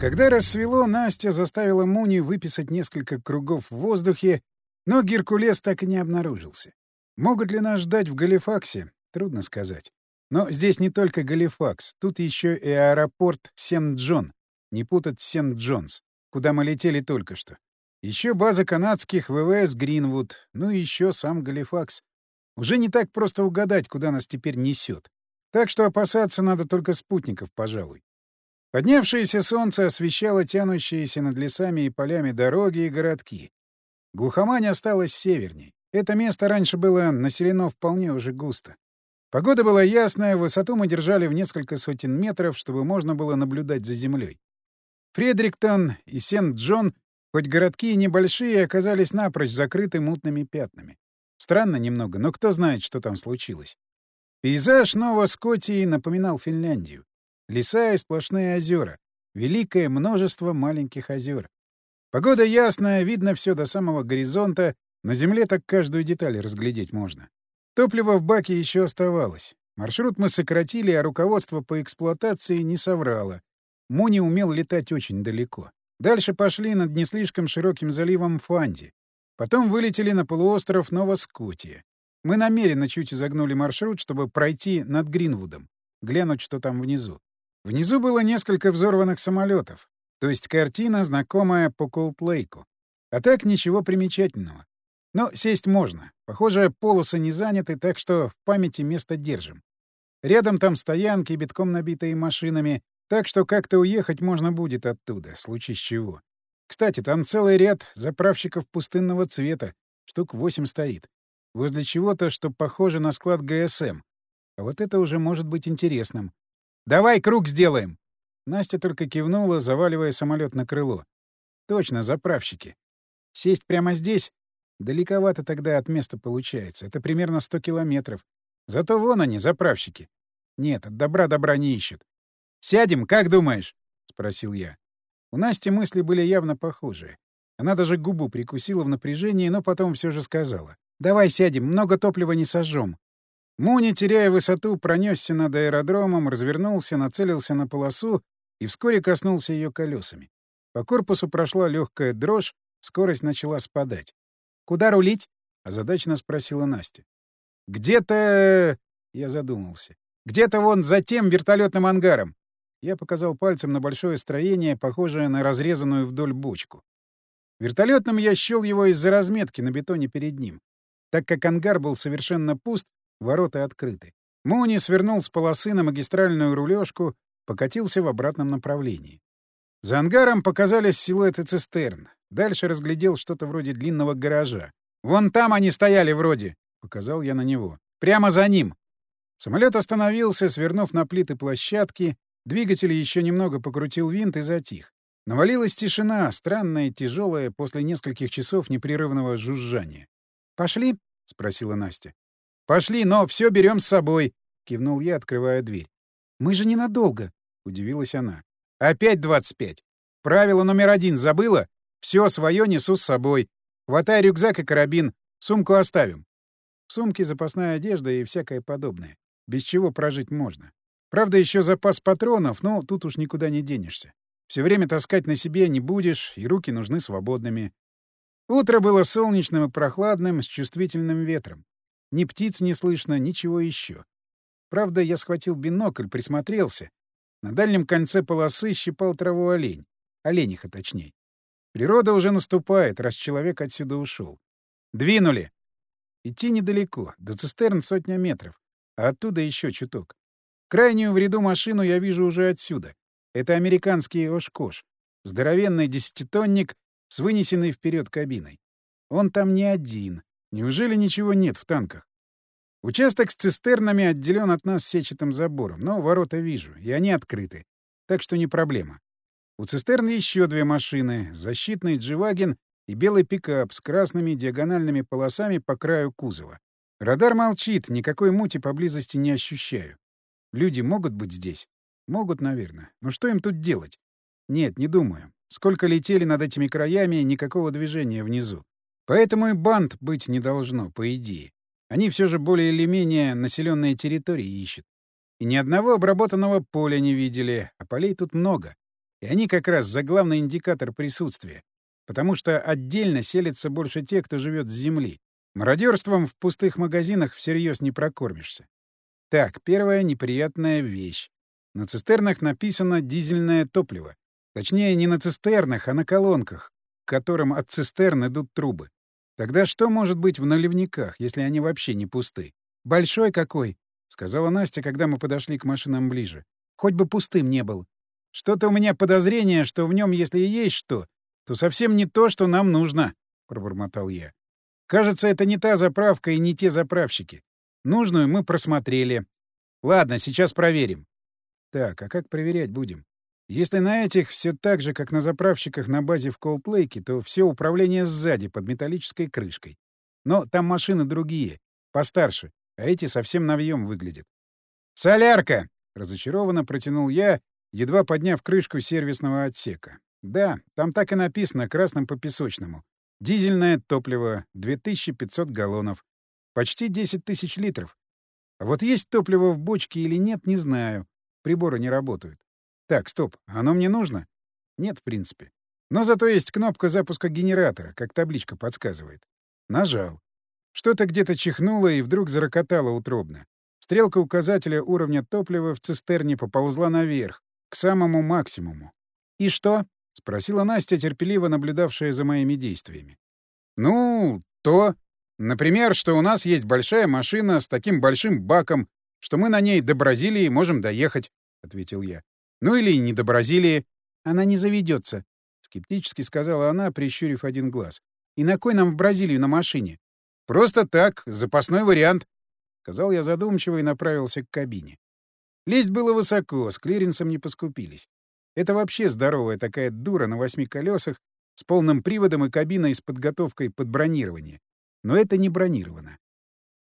Когда рассвело, Настя заставила Муни выписать несколько кругов в воздухе, но Геркулес так и не обнаружился. Могут ли нас ждать в Галифаксе? Трудно сказать. Но здесь не только Галифакс, тут еще и аэропорт Сент-Джон, не путать Сент-Джонс, куда мы летели только что. Еще база канадских ВВС Гринвуд, ну и еще сам Галифакс. Уже не так просто угадать, куда нас теперь несет. Так что опасаться надо только спутников, пожалуй. Поднявшееся солнце освещало тянущиеся над лесами и полями дороги и городки. Глухомань осталась северней. Это место раньше было населено вполне уже густо. Погода была ясная, высоту мы держали в несколько сотен метров, чтобы можно было наблюдать за землей. Фредриктон и Сент-Джон, хоть городки и небольшие, оказались напрочь закрыты мутными пятнами. Странно немного, но кто знает, что там случилось. Пейзаж Нова-Скотии напоминал Финляндию. Леса и сплошные озера. Великое множество маленьких озер. Погода ясная, видно все до самого горизонта. На земле так каждую деталь разглядеть можно. Топливо в баке еще оставалось. Маршрут мы сократили, а руководство по эксплуатации не соврало. Муни умел летать очень далеко. Дальше пошли над не слишком широким заливом Фанди. Потом вылетели на полуостров Новоскутия. Мы намеренно чуть изогнули маршрут, чтобы пройти над Гринвудом, глянуть, что там внизу. Внизу было несколько взорванных самолетов, то есть картина, знакомая по Колд-Лейку. А так ничего примечательного. Но сесть можно. Похоже, полосы не заняты, так что в памяти место держим. Рядом там стоянки, битком набитые машинами, так что как-то уехать можно будет оттуда, случись чего. Кстати, там целый ряд заправщиков пустынного цвета, штук восемь стоит. Возле чего-то, что похоже на склад ГСМ. А вот это уже может быть интересным. Давай круг сделаем!» Настя только кивнула, заваливая самолет на крыло. «Точно, заправщики. Сесть прямо здесь? Далековато тогда от места получается. Это примерно 100 километров. Зато вон они, заправщики. Нет, от добра добра не ищут. «Сядем, как думаешь?» — спросил я. У Насти мысли были явно похожие. Она даже губу прикусила в напряжении, но потом все же сказала. «Давай сядем, много топлива не сожжем. Муни, теряя высоту, пронесся над аэродромом, развернулся, нацелился на полосу и вскоре коснулся ее колесами. По корпусу прошла легкая дрожь, скорость начала спадать. «Куда рулить?» — озадаченно спросила Настя. «Где-то...» — я задумался. «Где-то вон за тем вертолетным ангаром». Я показал пальцем на большое строение, похожее на разрезанную вдоль бочку. Вертолетным я счел его из-за разметки на бетоне перед ним. Так как ангар был совершенно пуст, Ворота открыты. Муни свернул с полосы на магистральную рулежку, покатился в обратном направлении. За ангаром показались силуэты цистерн. Дальше разглядел что-то вроде длинного гаража. «Вон там они стояли вроде!» — показал я на него. «Прямо за ним!» Самолет остановился, свернув на плиты площадки. Двигатель еще немного покрутил винт и затих. Навалилась тишина, странная, тяжелая, после нескольких часов непрерывного жужжания. «Пошли?» — спросила Настя. «Пошли, но все берем с собой», — кивнул я, открывая дверь. «Мы же ненадолго», — удивилась она. «Опять двадцать пять. Правило номер один забыла? Все свое несу с собой. Хватай рюкзак и карабин. Сумку оставим». В сумке запасная одежда и всякое подобное. Без чего прожить можно. Правда, еще запас патронов, но тут уж никуда не денешься. Все время таскать на себе не будешь, и руки нужны свободными. Утро было солнечным и прохладным, с чувствительным ветром. Ни птиц не слышно, ничего еще. Правда, я схватил бинокль, присмотрелся. На дальнем конце полосы щипал траву олень. Олениха, точнее. Природа уже наступает, раз человек отсюда ушел. Двинули! Идти недалеко, до цистерн сотня метров, а оттуда еще чуток. Крайнюю в ряду машину я вижу уже отсюда. Это американский Ошкош. Здоровенный десятитонник с вынесенной вперед кабиной. Он там не один. Неужели ничего нет в танках? Участок с цистернами отделен от нас сетчатым забором, но ворота вижу, и они открыты. Так что не проблема. У цистерн еще две машины — защитный «Дживаген» и белый пикап с красными диагональными полосами по краю кузова. Радар молчит, никакой мути поблизости не ощущаю. Люди могут быть здесь? Могут, наверное. Но что им тут делать? Нет, не думаю. Сколько летели над этими краями, никакого движения внизу. Поэтому и банд быть не должно, по идее. Они все же более или менее населенные территории ищут. И ни одного обработанного поля не видели, а полей тут много. И они как раз за главный индикатор присутствия. Потому что отдельно селятся больше те, кто живет с земли. Мародерством в пустых магазинах всерьез не прокормишься. Так, первая неприятная вещь. На цистернах написано «дизельное топливо». Точнее, не на цистернах, а на колонках, к которым от цистерн идут трубы. Тогда что может быть в наливниках, если они вообще не пусты? «Большой какой!» — сказала Настя, когда мы подошли к машинам ближе. «Хоть бы пустым не был. Что-то у меня подозрение, что в нем, если и есть что, то совсем не то, что нам нужно», — пробормотал я. «Кажется, это не та заправка и не те заправщики. Нужную мы просмотрели. Ладно, сейчас проверим. Так, а как проверять будем? Если на этих все так же, как на заправщиках на базе в Колплейке, то все управление сзади, под металлической крышкой. Но там машины другие, постарше, а эти совсем навьем выглядят. «Солярка!» — разочарованно протянул я, едва подняв крышку сервисного отсека. Да, там так и написано красным по песочному. Дизельное топливо, 2500 галлонов. Почти 10 тысяч литров. А вот есть топливо в бочке или нет, не знаю. Приборы не работают. Так, стоп, оно мне нужно? Нет, в принципе. Но зато есть кнопка запуска генератора, как табличка подсказывает. Нажал. Что-то где-то чихнуло и вдруг зарокотало утробно. Стрелка указателя уровня топлива в цистерне поползла наверх, к самому максимуму. «И что?» — спросила Настя, терпеливо наблюдавшая за моими действиями. «Ну, то. Например, что у нас есть большая машина с таким большим баком, что мы на ней до Бразилии можем доехать», — ответил я. «Ну или не до Бразилии. Она не заведется, скептически сказала она, прищурив один глаз. «И на кой нам в Бразилию на машине?» «Просто так, запасной вариант», — сказал я задумчиво и направился к кабине. Лезть было высоко, с клиренсом не поскупились. Это вообще здоровая такая дура на восьми колесах с полным приводом и кабиной с подготовкой под бронирование. Но это не бронировано.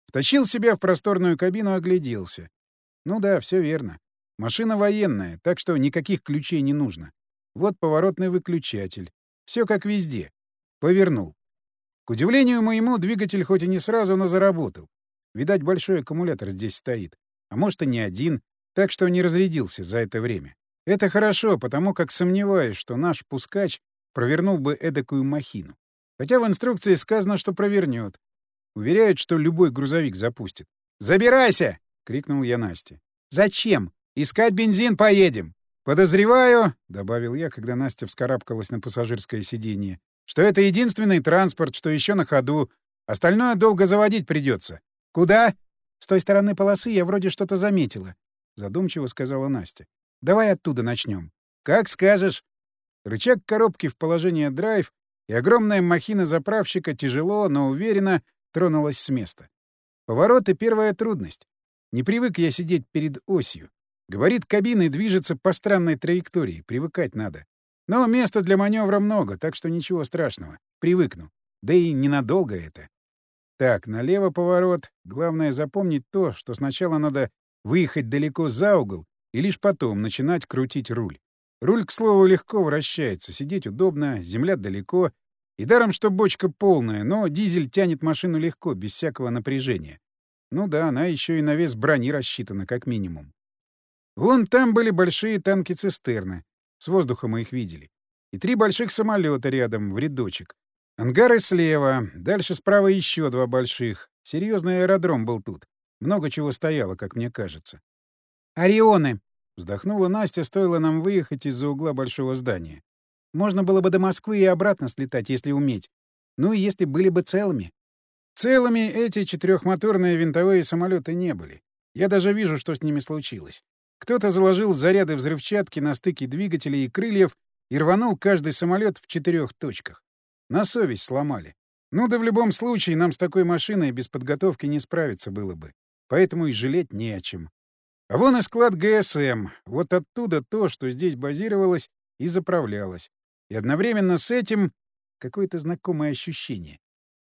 Втащил себя в просторную кабину, огляделся. Ну да, все верно. Машина военная, так что никаких ключей не нужно. Вот поворотный выключатель. Все как везде. Повернул. К удивлению моему, двигатель хоть и не сразу, но заработал. Видать, большой аккумулятор здесь стоит. А может, и не один, так что не разрядился за это время. Это хорошо, потому как сомневаюсь, что наш пускач провернул бы эдакую махину. Хотя в инструкции сказано, что провернет. Уверяют, что любой грузовик запустит. «Забирайся!» — крикнул я Насте. «Зачем? Искать бензин поедем!» «Подозреваю», — добавил я, когда Настя вскарабкалась на пассажирское сиденье, «что это единственный транспорт, что еще на ходу. Остальное долго заводить придется. Куда?» «С той стороны полосы я вроде что-то заметила», — задумчиво сказала Настя. Давай оттуда начнем. Как скажешь. Рычаг коробки в положение драйв, и огромная махина заправщика тяжело, но уверенно тронулась с места. Поворот и первая трудность. Не привык я сидеть перед осью. Говорит, кабины движется по странной траектории, привыкать надо. Но места для маневра много, так что ничего страшного. Привыкну. Да и ненадолго это. Так, налево поворот. Главное запомнить то, что сначала надо выехать далеко за угол, и лишь потом начинать крутить руль. Руль, к слову, легко вращается, сидеть удобно, земля далеко. И даром, что бочка полная, но дизель тянет машину легко, без всякого напряжения. Ну да, она еще и на вес брони рассчитана, как минимум. Вон там были большие танки-цистерны. С воздуха мы их видели. И три больших самолета рядом, в рядочек. Ангары слева, дальше справа еще два больших. Серьезный аэродром был тут. Много чего стояло, как мне кажется. «Орионы!» — вздохнула Настя, стоило нам выехать из-за угла большого здания. «Можно было бы до Москвы и обратно слетать, если уметь. Ну и если были бы целыми». Целыми эти четырехмоторные винтовые самолеты не были. Я даже вижу, что с ними случилось. Кто-то заложил заряды взрывчатки на стыке двигателей и крыльев и рванул каждый самолет в четырех точках. На совесть сломали. Ну да в любом случае нам с такой машиной без подготовки не справиться было бы. Поэтому и жалеть не о чем. А вон и склад ГСМ. Вот оттуда то, что здесь базировалось и заправлялось. И одновременно с этим какое-то знакомое ощущение.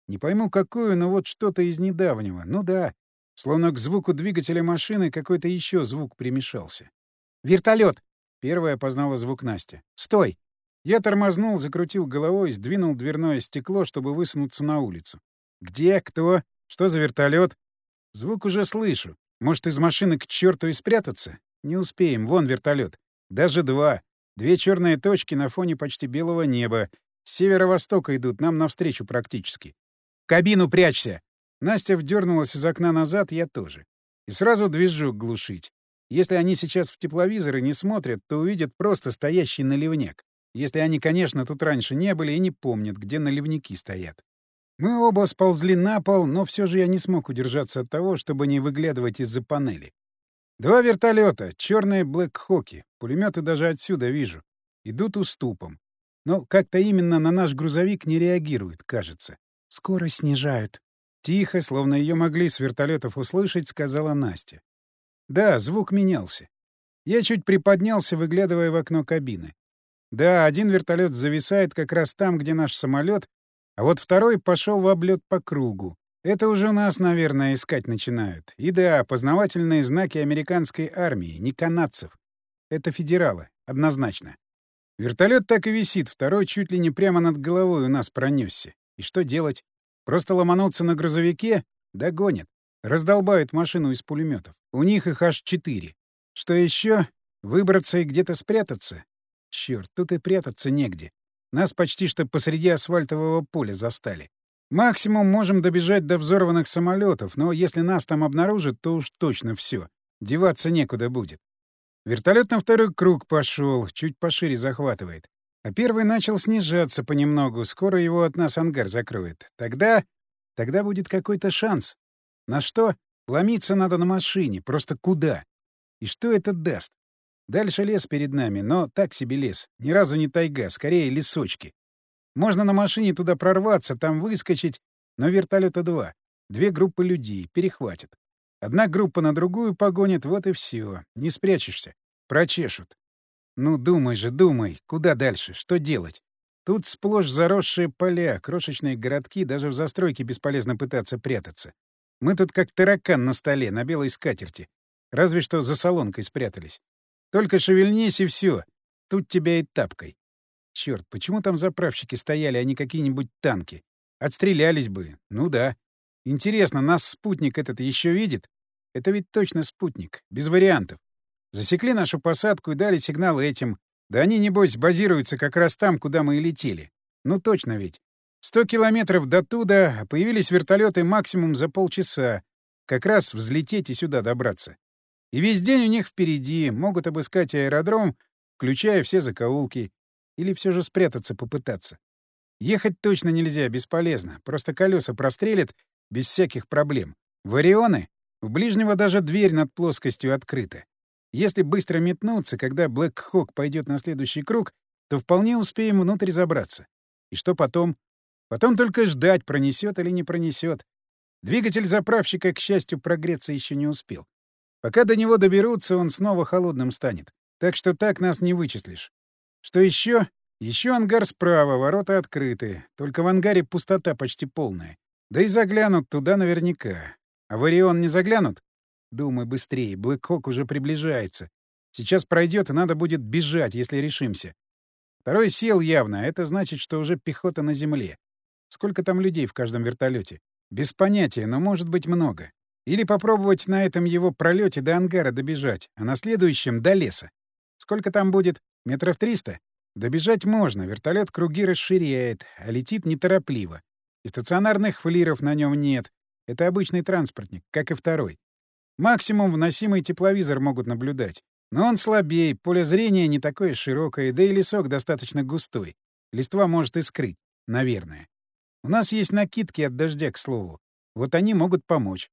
Не пойму, какое, но вот что-то из недавнего. Ну да, словно к звуку двигателя машины какой-то еще звук примешался. «Вертолет!» — первая познала звук Настя. «Стой!» Я тормознул, закрутил головой, сдвинул дверное стекло, чтобы высунуться на улицу. «Где? Кто? Что за вертолет? Звук уже слышу. Может, из машины к черту и спрятаться? Не успеем, вон вертолет. Даже два. Две черные точки на фоне почти белого неба. С северо-востока идут, нам навстречу практически. «В кабину прячься!» Настя вдернулась из окна назад, я тоже. И сразу движок глушить. Если они сейчас в тепловизоры не смотрят, то увидят просто стоящий наливняк. Если они, конечно, тут раньше не были и не помнят, где наливники стоят. Мы оба сползли на пол, но все же я не смог удержаться от того, чтобы не выглядывать из-за панели. Два вертолета, черные Блэк-Хоки, пулеметы даже отсюда вижу, идут уступом. Но как-то именно на наш грузовик не реагируют, кажется. Скорость снижают. Тихо, словно ее могли с вертолетов услышать, сказала Настя. Да, звук менялся. Я чуть приподнялся, выглядывая в окно кабины. Да, один вертолет зависает как раз там, где наш самолет, а вот второй пошел в облет по кругу. Это уже нас, наверное, искать начинают. И да, познавательные знаки американской армии, не канадцев. Это федералы, однозначно. Вертолет так и висит, второй чуть ли не прямо над головой у нас пронесся. И что делать? Просто ломануться на грузовике? Догонят. Раздолбают машину из пулеметов. У них их аж четыре. Что еще? Выбраться и где-то спрятаться? Черт, тут и прятаться негде. Нас почти что посреди асфальтового поля застали. Максимум можем добежать до взорванных самолетов, но если нас там обнаружат, то уж точно все. Деваться некуда будет. Вертолет на второй круг пошел, чуть пошире захватывает. А первый начал снижаться понемногу, скоро его от нас ангар закроет. Тогда... тогда будет какой-то шанс. На что? Ломиться надо на машине. Просто куда? И что это даст? Дальше лес перед нами, но так себе лес. Ни разу не тайга, скорее лесочки. Можно на машине туда прорваться, там выскочить, но вертолета два. Две группы людей, перехватят. Одна группа на другую погонит, вот и все. Не спрячешься. Прочешут. Ну, думай же, думай. Куда дальше? Что делать? Тут сплошь заросшие поля, крошечные городки, даже в застройке бесполезно пытаться прятаться. Мы тут как таракан на столе, на белой скатерти. Разве что за солонкой спрятались. Только шевельнись и все. Тут тебя и тапкой. Черт, почему там заправщики стояли, а не какие-нибудь танки? Отстрелялись бы. Ну да. Интересно, нас спутник этот еще видит? Это ведь точно спутник, без вариантов. Засекли нашу посадку и дали сигнал этим. Да они, небось, базируются как раз там, куда мы и летели. Ну точно ведь. Сто километров до туда, а появились вертолеты максимум за полчаса. Как раз взлететь и сюда добраться. И весь день у них впереди, могут обыскать аэродром, включая все закоулки. Или все же спрятаться попытаться. Ехать точно нельзя, бесполезно. Просто колеса прострелят без всяких проблем. В Орионы? В ближнего даже дверь над плоскостью открыта. Если быстро метнуться, когда Блэк Хок пойдет на следующий круг, то вполне успеем внутрь забраться. И что потом? Потом только ждать, пронесет или не пронесет. Двигатель заправщика, к счастью, прогреться еще не успел. Пока до него доберутся, он снова холодным станет. Так что так нас не вычислишь. Что еще? Еще ангар справа, ворота открыты. Только в ангаре пустота почти полная. Да и заглянут туда наверняка. А в Орион не заглянут? Думай быстрее, Блэкхок уже приближается. Сейчас пройдет, и надо будет бежать, если решимся. Второй сел явно, а это значит, что уже пехота на земле. Сколько там людей в каждом вертолете? Без понятия, но может быть много. Или попробовать на этом его пролете до ангара добежать, а на следующем — до леса. Сколько там будет? Метров триста? Добежать можно, вертолет круги расширяет, а летит неторопливо. И стационарных флиров на нем нет. Это обычный транспортник, как и второй. Максимум вносимый тепловизор могут наблюдать. Но он слабее, поле зрения не такое широкое, да и лесок достаточно густой. Листва может и скрыть, наверное. У нас есть накидки от дождя, к слову. Вот они могут помочь.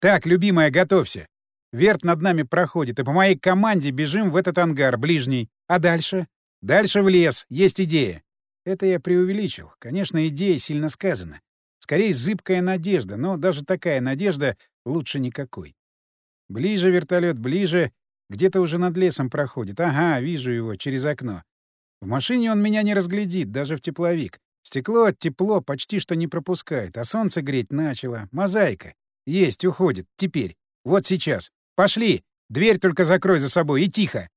Так, любимая, готовься. Верт над нами проходит, и по моей команде бежим в этот ангар, ближний. А дальше? Дальше в лес. Есть идея. Это я преувеличил. Конечно, идея сильно сказана. Скорее, зыбкая надежда, но даже такая надежда лучше никакой. Ближе вертолет, ближе. Где-то уже над лесом проходит. Ага, вижу его через окно. В машине он меня не разглядит, даже в тепловик. Стекло тепло почти что не пропускает, а солнце греть начало. Мозаика. Есть, уходит. Теперь. Вот сейчас. Пошли! Дверь только закрой за собой и тихо.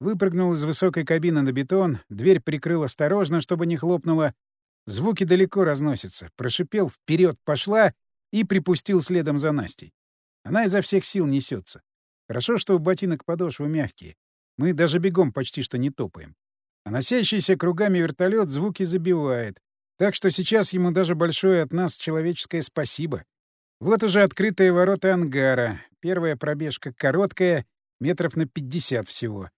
Выпрыгнул из высокой кабины на бетон, дверь прикрыл осторожно, чтобы не хлопнуло. Звуки далеко разносятся. Прошипел вперед, пошла и припустил следом за Настей. Она изо всех сил несется. Хорошо, что у ботинок подошвы мягкие. Мы даже бегом почти что не топаем. А носящийся кругами вертолет звуки забивает. Так что сейчас ему даже большое от нас человеческое спасибо. Вот уже открытые ворота ангара. Первая пробежка короткая, метров на 50 всего.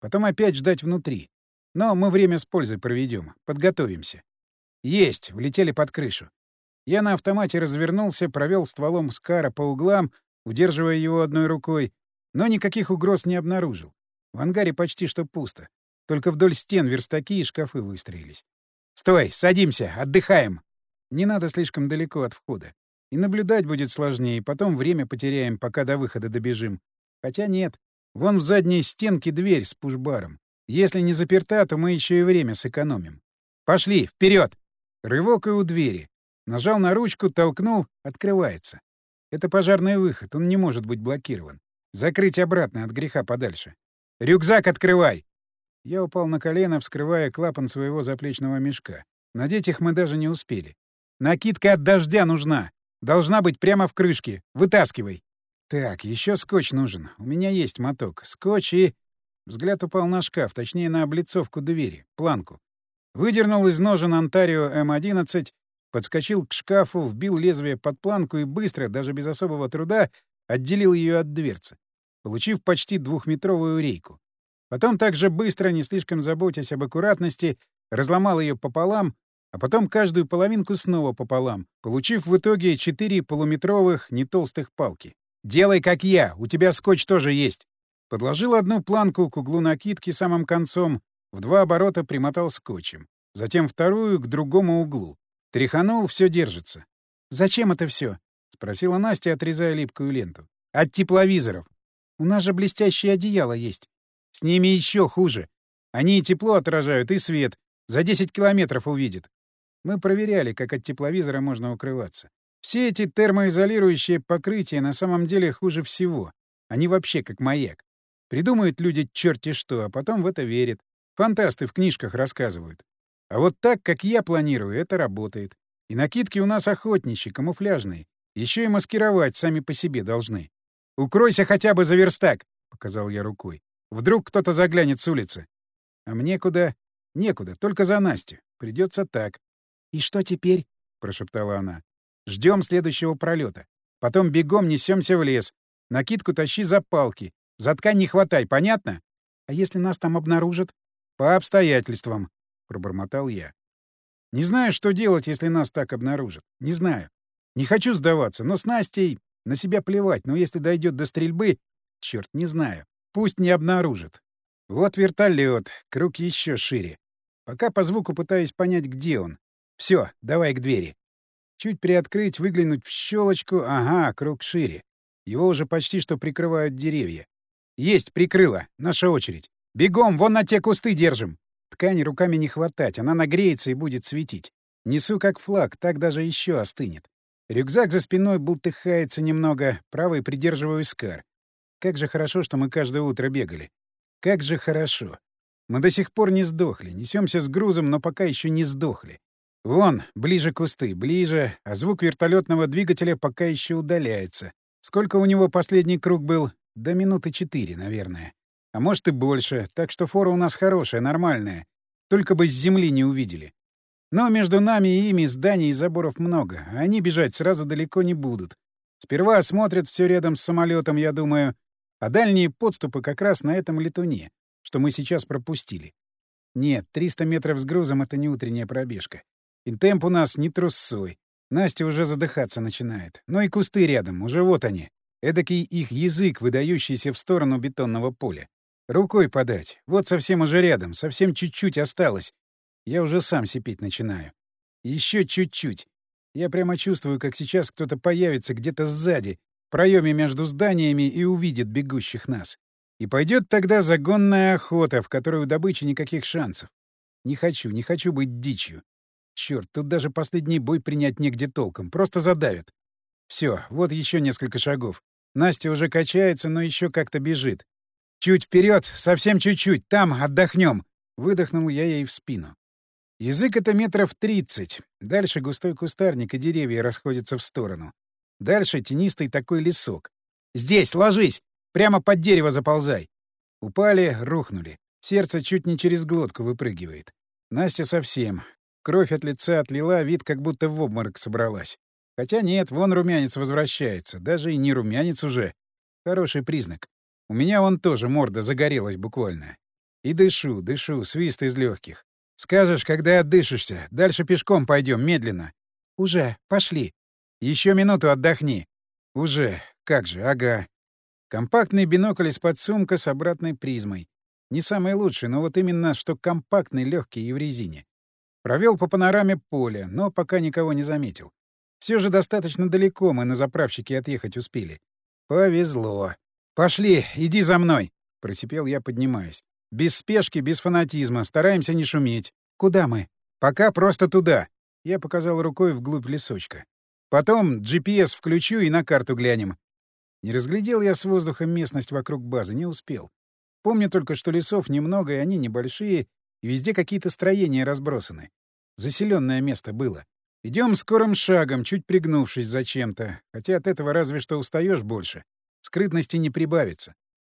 Потом опять ждать внутри. Но мы время с пользой проведем, подготовимся. Есть, влетели под крышу. Я на автомате развернулся, провел стволом Скара по углам, удерживая его одной рукой, но никаких угроз не обнаружил. В ангаре почти что пусто. Только вдоль стен верстаки и шкафы выстроились. «Стой! Садимся! Отдыхаем!» Не надо слишком далеко от входа. И наблюдать будет сложнее, потом время потеряем, пока до выхода добежим. Хотя нет. Вон в задней стенке дверь с пушбаром. Если не заперта, то мы еще и время сэкономим. Пошли, вперед! Рывок и у двери. Нажал на ручку, толкнул, открывается. Это пожарный выход, он не может быть блокирован. Закрыть обратно от греха подальше. «Рюкзак открывай!» Я упал на колено, вскрывая клапан своего заплечного мешка. Надеть их мы даже не успели. «Накидка от дождя нужна! Должна быть прямо в крышке! Вытаскивай!» «Так, еще скотч нужен. У меня есть моток. Скотч и...» Взгляд упал на шкаф, точнее, на облицовку двери, планку. Выдернул из ножен Онтарио М-11, подскочил к шкафу, вбил лезвие под планку и быстро, даже без особого труда, отделил ее от дверцы, получив почти двухметровую рейку. Потом также быстро, не слишком заботясь об аккуратности, разломал ее пополам, а потом каждую половинку снова пополам, получив в итоге четыре полуметровых нетолстых палки. «Делай, как я, у тебя скотч тоже есть». Подложил одну планку к углу накидки самым концом, в два оборота примотал скотчем. Затем вторую к другому углу. Тряханул, все держится. «Зачем это все? спросила Настя, отрезая липкую ленту. «От тепловизоров. У нас же блестящее одеяло есть. С ними еще хуже. Они и тепло отражают, и свет. За 10 километров увидит. Мы проверяли, как от тепловизора можно укрываться. Все эти термоизолирующие покрытия на самом деле хуже всего. Они вообще как маяк. Придумают люди черти что, а потом в это верят. Фантасты в книжках рассказывают. А вот так, как я планирую, это работает. И накидки у нас охотничьи, камуфляжные. Еще и маскировать сами по себе должны. «Укройся хотя бы за верстак!» — показал я рукой. «Вдруг кто-то заглянет с улицы». «А мне куда?» «Некуда, только за Настю. Придется так». «И что теперь?» — прошептала она. Ждем следующего пролета. Потом бегом несемся в лес. Накидку тащи за палки. За ткань не хватай, понятно? А если нас там обнаружат? По обстоятельствам, пробормотал я. Не знаю, что делать, если нас так обнаружат. Не знаю. Не хочу сдаваться, но с Настей на себя плевать, но если дойдет до стрельбы, черт, не знаю. Пусть не обнаружат. Вот вертолет, круг еще шире. Пока по звуку пытаюсь понять, где он. Все, давай к двери. Чуть приоткрыть, выглянуть в щелочку. Ага, круг шире. Его уже почти что прикрывают деревья. Есть, прикрыла. Наша очередь. Бегом, вон на те кусты держим. Ткани руками не хватать, она нагреется и будет светить. Несу как флаг, так даже еще остынет. Рюкзак за спиной бултыхается немного, правый придерживаю скар. Как же хорошо, что мы каждое утро бегали. Как же хорошо. Мы до сих пор не сдохли, несемся с грузом, но пока еще не сдохли. Вон, ближе кусты, ближе, а звук вертолетного двигателя пока еще удаляется. Сколько у него последний круг был? До минуты четыре, наверное. А может и больше, так что фора у нас хорошая, нормальная. Только бы с земли не увидели. Но между нами и ими зданий и заборов много, а они бежать сразу далеко не будут. Сперва осмотрят все рядом с самолетом, я думаю, а дальние подступы как раз на этом летуне, что мы сейчас пропустили. Нет, 300 метров с грузом — это не утренняя пробежка. И темп у нас не трусой. Настя уже задыхаться начинает. Ну и кусты рядом, уже вот они. Эдакий их язык, выдающийся в сторону бетонного поля. Рукой подать. Вот совсем уже рядом, совсем чуть-чуть осталось. Я уже сам сипеть начинаю. Еще чуть-чуть. Я прямо чувствую, как сейчас кто-то появится где-то сзади, в проеме между зданиями и увидит бегущих нас. И пойдет тогда загонная охота, в которой у добычи никаких шансов. Не хочу, не хочу быть дичью. Черт, тут даже последний бой принять негде толком. Просто задавят. Все, вот еще несколько шагов. Настя уже качается, но еще как-то бежит. Чуть вперед, совсем чуть-чуть, там отдохнем. Выдохнул я ей в спину. Язык — это метров тридцать. Дальше густой кустарник и деревья расходятся в сторону. Дальше тенистый такой лесок. «Здесь, ложись! Прямо под дерево заползай!» Упали, рухнули. Сердце чуть не через глотку выпрыгивает. Настя совсем. Кровь от лица отлила, вид как будто в обморок собралась. Хотя нет, вон румянец возвращается. Даже и не румянец уже. Хороший признак. У меня он тоже морда загорелась буквально. И дышу, дышу, свист из легких. Скажешь, когда отдышишься. Дальше пешком пойдем, медленно. Уже, пошли. Еще минуту отдохни. Уже. Как же, ага. Компактный бинокль из-под сумка с обратной призмой. Не самый лучший, но вот именно что компактный, легкий и в резине. Провел по панораме поля, но пока никого не заметил. Все же достаточно далеко мы на заправщике отъехать успели. Повезло. «Пошли, иди за мной!» — просипел я, поднимаясь. «Без спешки, без фанатизма, стараемся не шуметь. Куда мы?» «Пока просто туда!» — я показал рукой вглубь лесочка. «Потом GPS включу и на карту глянем». Не разглядел я с воздуха местность вокруг базы, не успел. Помню только, что лесов немного, и они небольшие, и везде какие-то строения разбросаны. Заселенное место было. Идем скорым шагом, чуть пригнувшись зачем-то, хотя от этого разве что устаешь больше. Скрытности не прибавится.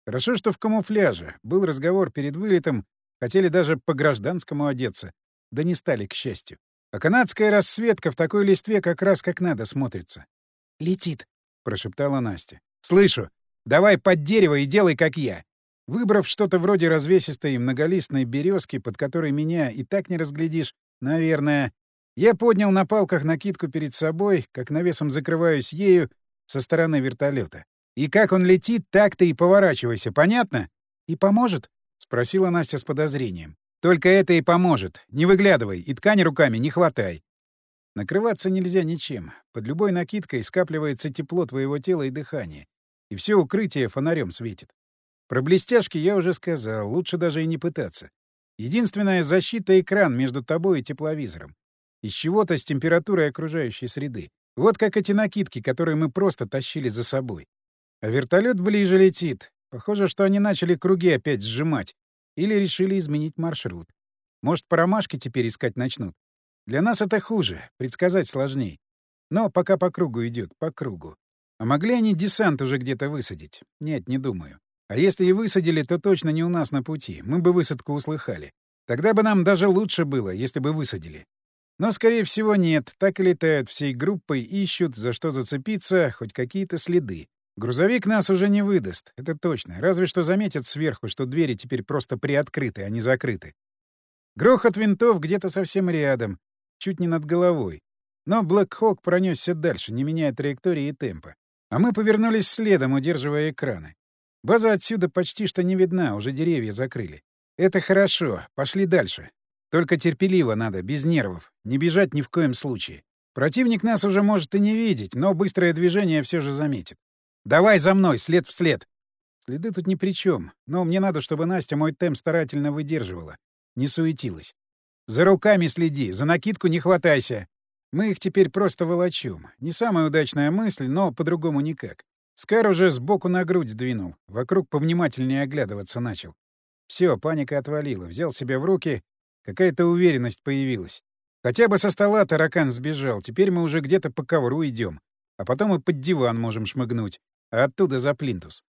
Хорошо, что в камуфляже. Был разговор перед вылетом, хотели даже по гражданскому одеться. Да не стали, к счастью. А канадская расцветка в такой листве как раз как надо смотрится. «Летит», — прошептала Настя. «Слышу. Давай под дерево и делай, как я». Выбрав что-то вроде развесистой многолистной березки, под которой меня и так не разглядишь, наверное, я поднял на палках накидку перед собой, как навесом закрываюсь ею со стороны вертолета. И как он летит, так ты и поворачивайся, понятно? И поможет? спросила Настя с подозрением. Только это и поможет. Не выглядывай, и ткань руками не хватай. Накрываться нельзя ничем. Под любой накидкой скапливается тепло твоего тела и дыхания. И все укрытие фонарем светит. Про блестяшки я уже сказал, лучше даже и не пытаться. Единственная защита — экран между тобой и тепловизором. Из чего-то с температурой окружающей среды. Вот как эти накидки, которые мы просто тащили за собой. А вертолет ближе летит. Похоже, что они начали круги опять сжимать. Или решили изменить маршрут. Может, по ромашке теперь искать начнут. Для нас это хуже, предсказать сложней. Но пока по кругу идет, по кругу. А могли они десант уже где-то высадить? Нет, не думаю. А если и высадили, то точно не у нас на пути. Мы бы высадку услыхали. Тогда бы нам даже лучше было, если бы высадили. Но, скорее всего, нет. Так и летают всей группой, ищут, за что зацепиться, хоть какие-то следы. Грузовик нас уже не выдаст, это точно. Разве что заметят сверху, что двери теперь просто приоткрыты, а не закрыты. Грохот винтов где-то совсем рядом, чуть не над головой. Но Блэкхок пронесся дальше, не меняя траектории и темпа. А мы повернулись следом, удерживая экраны. База отсюда почти что не видна, уже деревья закрыли. Это хорошо, пошли дальше. Только терпеливо надо, без нервов. Не бежать ни в коем случае. Противник нас уже может и не видеть, но быстрое движение все же заметит. Давай за мной, след в след. Следы тут ни при чем, но мне надо, чтобы Настя мой темп старательно выдерживала. Не суетилась. За руками следи, за накидку не хватайся. Мы их теперь просто волочем. Не самая удачная мысль, но по-другому никак. Скар уже сбоку на грудь сдвинул, вокруг повнимательнее оглядываться начал. Все, паника отвалила, взял себя в руки, какая-то уверенность появилась. Хотя бы со стола таракан сбежал, теперь мы уже где-то по ковру идем, а потом и под диван можем шмыгнуть оттуда за плинтус.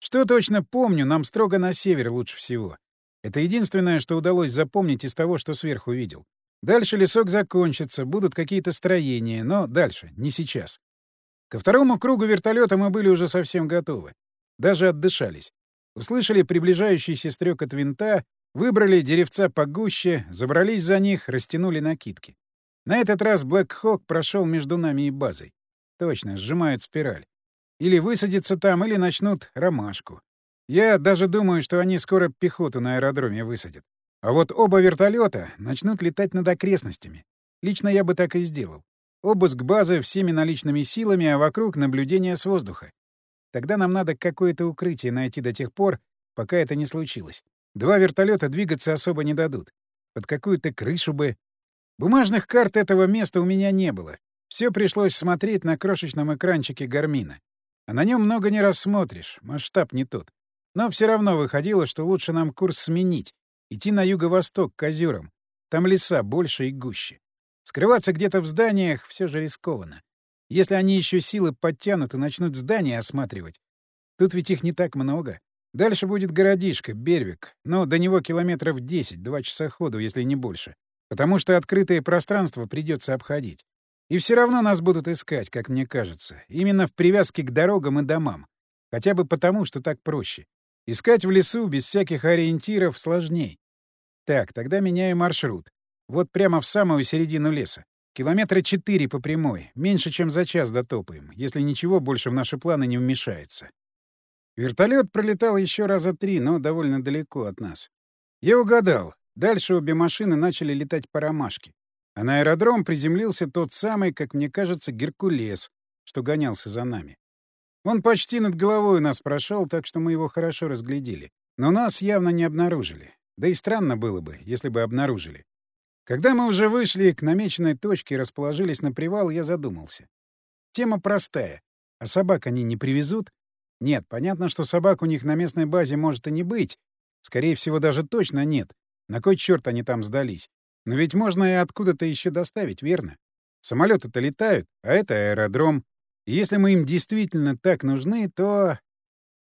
Что точно помню, нам строго на север лучше всего. Это единственное, что удалось запомнить из того, что сверху видел. Дальше лесок закончится, будут какие-то строения, но дальше, не сейчас. Ко второму кругу вертолета мы были уже совсем готовы. Даже отдышались. Услышали приближающийся стрекот винта, выбрали деревца погуще, забрались за них, растянули накидки. На этот раз Блэк Хок прошел между нами и базой. Точно, сжимают спираль. Или высадятся там, или начнут ромашку. Я даже думаю, что они скоро пехоту на аэродроме высадят. А вот оба вертолета начнут летать над окрестностями. Лично я бы так и сделал. Обыск базы всеми наличными силами, а вокруг наблюдение с воздуха. Тогда нам надо какое-то укрытие найти до тех пор, пока это не случилось. Два вертолета двигаться особо не дадут. Под какую-то крышу бы... Бумажных карт этого места у меня не было. Все пришлось смотреть на крошечном экранчике Гармина. А на нем много не рассмотришь, масштаб не тот. Но все равно выходило, что лучше нам курс сменить, идти на юго-восток, к озерам. Там леса больше и гуще. Скрываться где-то в зданиях все же рискованно. Если они еще силы подтянут и начнут здания осматривать, тут ведь их не так много. Дальше будет городишко, Бервик, но до него километров 10, два часа ходу, если не больше. Потому что открытое пространство придется обходить. И все равно нас будут искать, как мне кажется. Именно в привязке к дорогам и домам. Хотя бы потому, что так проще. Искать в лесу без всяких ориентиров сложней. Так, тогда меняю маршрут. Вот прямо в самую середину леса. Километра четыре по прямой. Меньше, чем за час дотопаем, если ничего больше в наши планы не вмешается. Вертолет пролетал еще раза три, но довольно далеко от нас. Я угадал. Дальше обе машины начали летать по ромашке. А на аэродром приземлился тот самый, как мне кажется, Геркулес, что гонялся за нами. Он почти над головой у нас прошел, так что мы его хорошо разглядели. Но нас явно не обнаружили. Да и странно было бы, если бы обнаружили. Когда мы уже вышли к намеченной точке и расположились на привал, я задумался. Тема простая. А собак они не привезут? Нет, понятно, что собак у них на местной базе может и не быть. Скорее всего, даже точно нет. На кой черт они там сдались? Но ведь можно и откуда-то еще доставить, верно? Самолеты-то летают, а это аэродром. И если мы им действительно так нужны, то...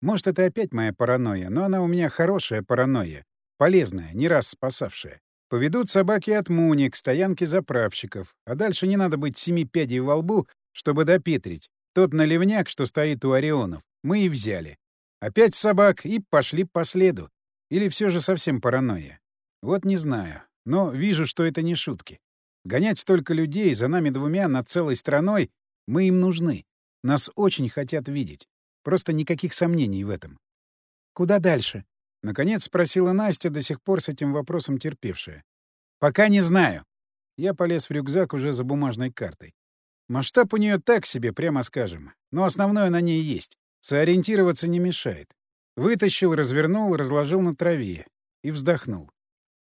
Может, это опять моя паранойя, но она у меня хорошая паранойя. Полезная, не раз спасавшая. Поведут собаки от Муни к стоянке заправщиков, а дальше не надо быть семи пядей во лбу, чтобы допетрить. Тот наливняк, что стоит у Орионов, мы и взяли. Опять собак и пошли по следу. Или все же совсем паранойя? Вот не знаю, но вижу, что это не шутки. Гонять столько людей за нами двумя над целой страной мы им нужны. Нас очень хотят видеть. Просто никаких сомнений в этом. «Куда дальше?» — наконец спросила Настя, до сих пор с этим вопросом терпевшая. «Пока не знаю». Я полез в рюкзак уже за бумажной картой. Масштаб у нее так себе, прямо скажем. Но основное на ней есть. Сориентироваться не мешает. Вытащил, развернул, разложил на траве. И вздохнул.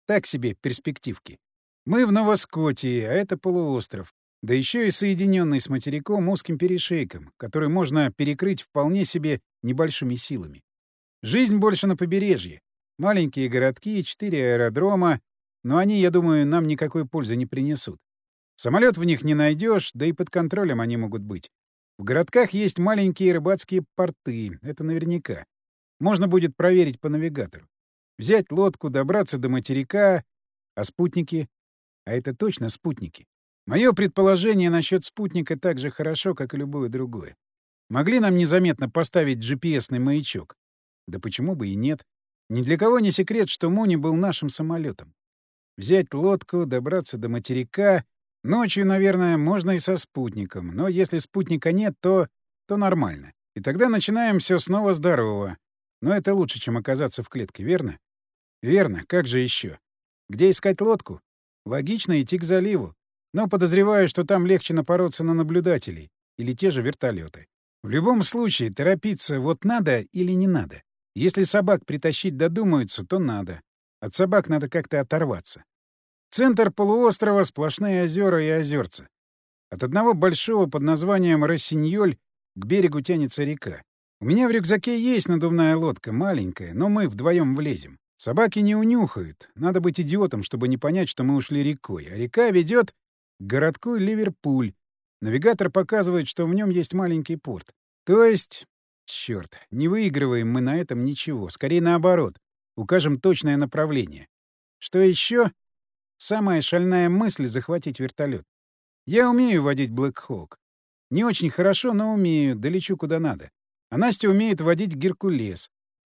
Так себе перспективки. Мы в Новоскотии, а это полуостров. Да еще и соединенный с материком узким перешейком, который можно перекрыть вполне себе небольшими силами. Жизнь больше на побережье. Маленькие городки, четыре аэродрома, но они, я думаю, нам никакой пользы не принесут. Самолет в них не найдешь, да и под контролем они могут быть. В городках есть маленькие рыбацкие порты, это наверняка. Можно будет проверить по навигатору. Взять лодку, добраться до материка, а спутники? А это точно спутники. Мое предположение насчет спутника так же хорошо, как и любое другое. Могли нам незаметно поставить GPS-ный маячок? Да почему бы и нет? Ни для кого не секрет, что Муни был нашим самолетом. Взять лодку, добраться до материка. Ночью, наверное, можно и со спутником. Но если спутника нет, то... то нормально. И тогда начинаем все снова здорово. Но это лучше, чем оказаться в клетке, верно? Верно, как же еще? Где искать лодку? Логично идти к заливу. Но подозреваю, что там легче напороться на наблюдателей. Или те же вертолеты. В любом случае, торопиться вот надо или не надо. Если собак притащить додумаются, то надо. От собак надо как-то оторваться. Центр полуострова — сплошные озера и озерца. От одного большого под названием Рассиньоль к берегу тянется река. У меня в рюкзаке есть надувная лодка, маленькая, но мы вдвоем влезем. Собаки не унюхают. Надо быть идиотом, чтобы не понять, что мы ушли рекой. А река ведет к городку Ливерпуль. Навигатор показывает, что в нем есть маленький порт. То есть Черт, не выигрываем мы на этом ничего. Скорее наоборот. Укажем точное направление. Что еще? Самая шальная мысль — захватить вертолет. Я умею водить Блэк Хоук. Не очень хорошо, но умею, долечу куда надо. А Настя умеет водить Геркулес.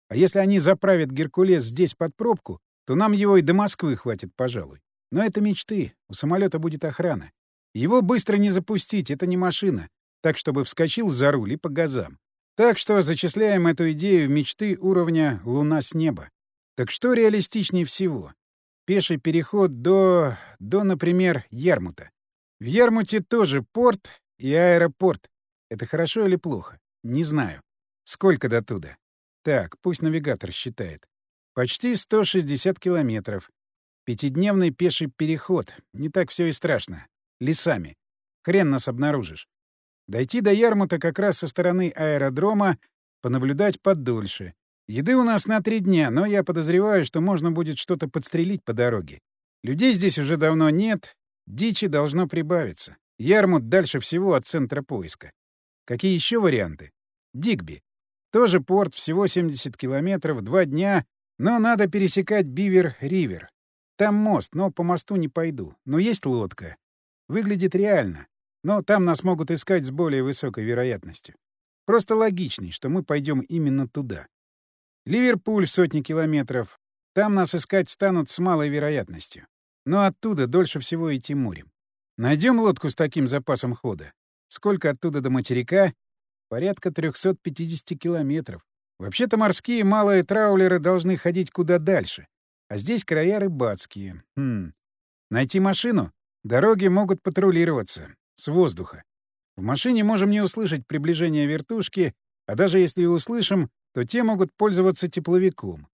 А если они заправят Геркулес здесь под пробку, то нам его и до Москвы хватит, пожалуй. Но это мечты. У самолета будет охрана. Его быстро не запустить, это не машина. Так, чтобы вскочил за руль и по газам. Так что зачисляем эту идею в мечты уровня «Луна с неба». Так что реалистичнее всего? Пеший переход до... до, например, Ярмута. В Ярмуте тоже порт и аэропорт. Это хорошо или плохо? Не знаю. Сколько до туда? Так, пусть навигатор считает. Почти 160 километров. Пятидневный пеший переход. Не так все и страшно. Лесами. Хрен нас обнаружишь. Дойти до Ярмута как раз со стороны аэродрома, понаблюдать подольше. Еды у нас на три дня, но я подозреваю, что можно будет что-то подстрелить по дороге. Людей здесь уже давно нет, дичи должно прибавиться. Ярмут дальше всего от центра поиска. Какие еще варианты? Дигби. Тоже порт, всего 70 километров, два дня, но надо пересекать Бивер-Ривер. Там мост, но по мосту не пойду. Но есть лодка. Выглядит реально. Но там нас могут искать с более высокой вероятностью. Просто логичней, что мы пойдем именно туда. Ливерпуль в сотни километров. Там нас искать станут с малой вероятностью. Но оттуда дольше всего идти морем. Найдем лодку с таким запасом хода. Сколько оттуда до материка? Порядка 350 километров. Вообще-то морские малые траулеры должны ходить куда дальше. А здесь края рыбацкие. Хм. Найти машину? Дороги могут патрулироваться. С воздуха. В машине можем не услышать приближение вертушки, а даже если и услышим, то те могут пользоваться тепловиком.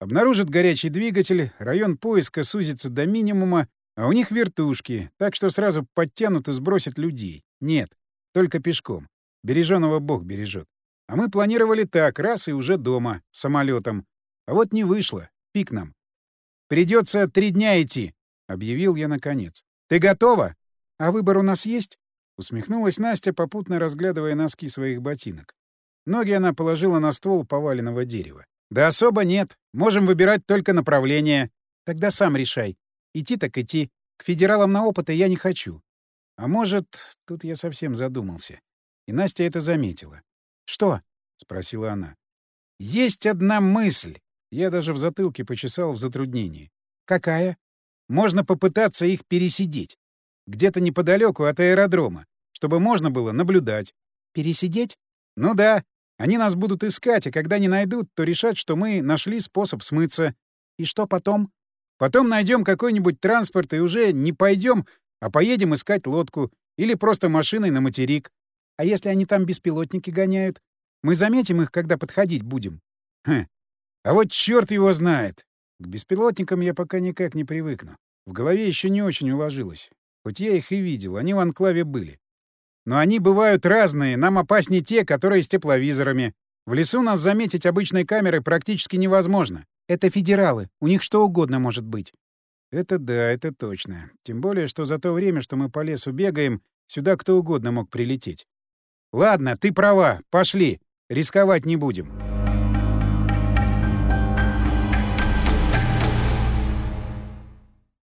Обнаружат горячий двигатель, район поиска сузится до минимума, а у них вертушки, так что сразу подтянут и сбросят людей. Нет, только пешком. Береженого Бог бережет. А мы планировали так, раз и уже дома, самолетом. А вот не вышло. Пик нам. Придется три дня идти, объявил я наконец. Ты готова? А выбор у нас есть? Усмехнулась Настя, попутно разглядывая носки своих ботинок. Ноги она положила на ствол поваленного дерева. «Да особо нет. Можем выбирать только направление. Тогда сам решай. Идти так идти. К федералам на опыты я не хочу. А может, тут я совсем задумался. И Настя это заметила. «Что?» — спросила она. «Есть одна мысль!» Я даже в затылке почесал в затруднении. «Какая?» «Можно попытаться их пересидеть. Где-то неподалеку от аэродрома, чтобы можно было наблюдать». «Пересидеть?» «Ну да. Они нас будут искать, а когда не найдут, то решат, что мы нашли способ смыться. И что потом? Потом найдем какой-нибудь транспорт и уже не пойдем, а поедем искать лодку или просто машиной на материк. А если они там беспилотники гоняют? Мы заметим их, когда подходить будем. Хм. А вот черт его знает. К беспилотникам я пока никак не привыкну. В голове еще не очень уложилось. Хоть я их и видел, они в анклаве были. Но они бывают разные, нам опаснее те, которые с тепловизорами. В лесу нас заметить обычной камерой практически невозможно. Это федералы, у них что угодно может быть. Это да, это точно. Тем более, что за то время, что мы по лесу бегаем, сюда кто угодно мог прилететь. Ладно, ты права, пошли. Рисковать не будем.